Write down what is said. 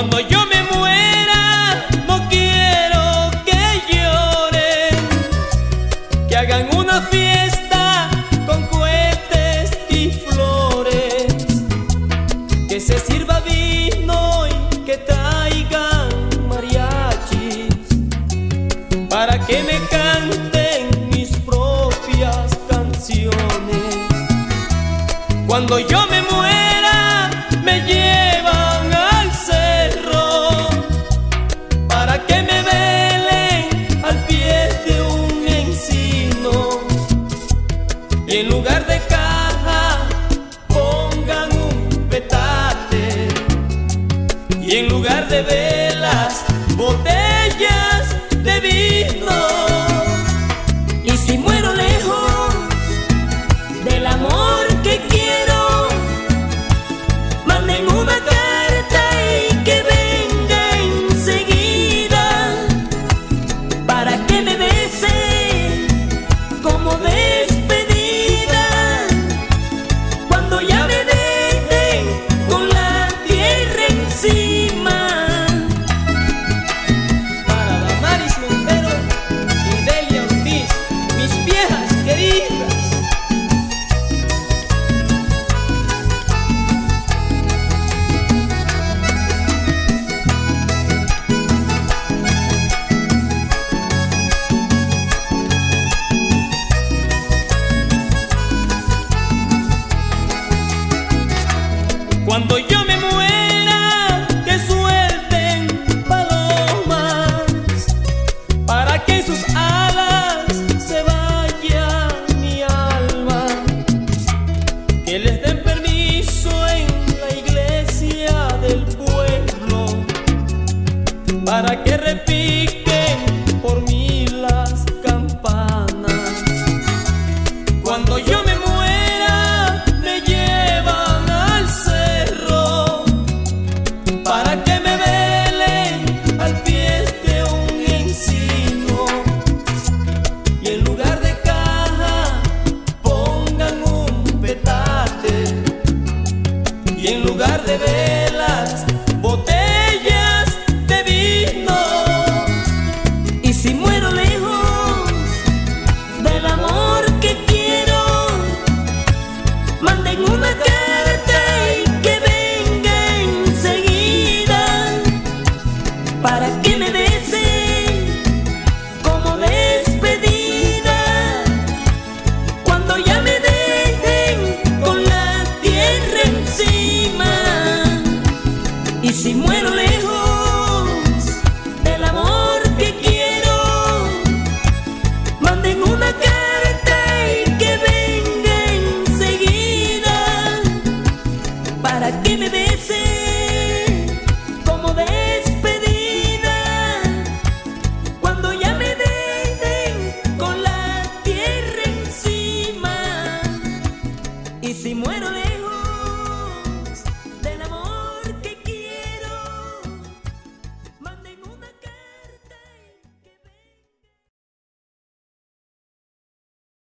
Cuando yo me muera, no quiero que lloren, que hagan una fiesta con cohetes y flores, que se sirva vino y que traigan mariachis, para que me canten mis propias canciones. Cuando yo me muera, me En lugar de caja, pongan un petate. Y en lugar de velas, botellas. Cuando yo me muera, que suelten palomas para que sus alas se vaya mi alma. Que les den permiso en la iglesia del pueblo para que repita. de velas, botellas de vino. Y si muero lejos del amor que quiero, manden una carta y que venga enseguida para que me den